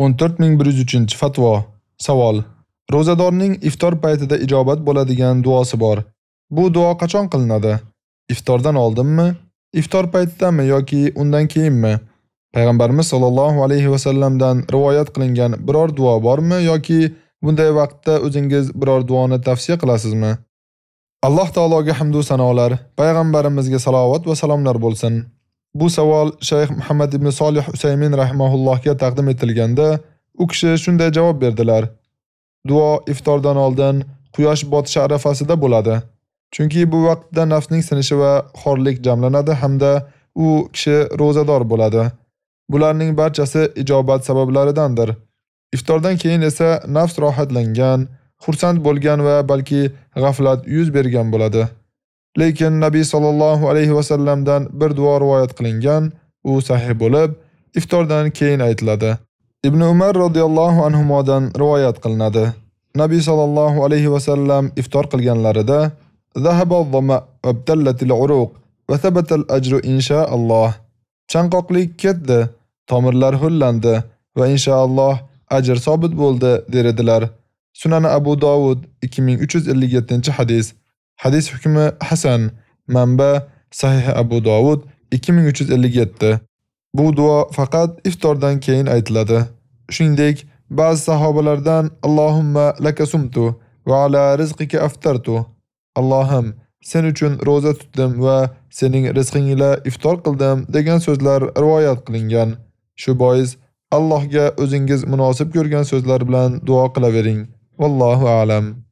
14103-fatvo. Savol: Ro'zadorning iftor paytida ijobat bo'ladigan duosi bor. Bu duo qachon qilinadi? Iftordan oldinmi? Iftor paytidami yoki undan keyinmi? Payg'ambarimiz sollallohu alayhi va sallamdan rivoyat qilingan biror duo bormi yoki bunday vaqtda o'zingiz biror duoni tavsiya qilasizmi? Alloh taologa hamd va sanolar, payg'ambarimizga salovat va salomlar bo'lsin. Bu savol Shayx Muhammad ibn Solih Usaymin rahimahullohga taqdim etilganda, u kishi shunday javob berdilar: Duo iftordan oldin quyosh botishi arafasida bo'ladi. Chunki bu vaqtda nafsning sinishi va xorlik jamlanadi hamda u kishi ro'zador bo'ladi. Bularning barchasi ijobat sabablaridandir. Iftordan keyin esa nafs rohatlangan, xursand bo'lgan va balki g'aflat yuz bergan bo'ladi. Lekin Nabiy sallallohu alayhi va sallamdan bir duo rivoyat qilingan, u sahih bo'lib, iftordan keyin aytiladi. Ibn Umar radhiyallohu anhumodan rivoyat qilinadi. Nabiy sallallohu alayhi va sallam iftor qilganlarida zahaba dhama va btallatil uruq va thabata al-ajru inshaalloh." Chanqoqlik ketdi, tomirlar hullandi va inshaalloh ajr sobit bo'ldi derdilar. Sunan Abu Dovud 2357-hadis. Hadis hukmi hasan. Manba Sahih Abu Dovud 2357. Bu duo faqat iftordan keyin aytiladi. Shuningdek, ba'zi sahobalardan Allohumma lakasumtu va ala rizqika aftartu. Allohim, sen uchun roza tutdim va sening rizqing ila iftor qildim degan so'zlar rivoyat qilingan. Shu bois Allohga o'zingiz munosib ko'rgan so'zlar bilan duo qilavering. Vallohu a'lam.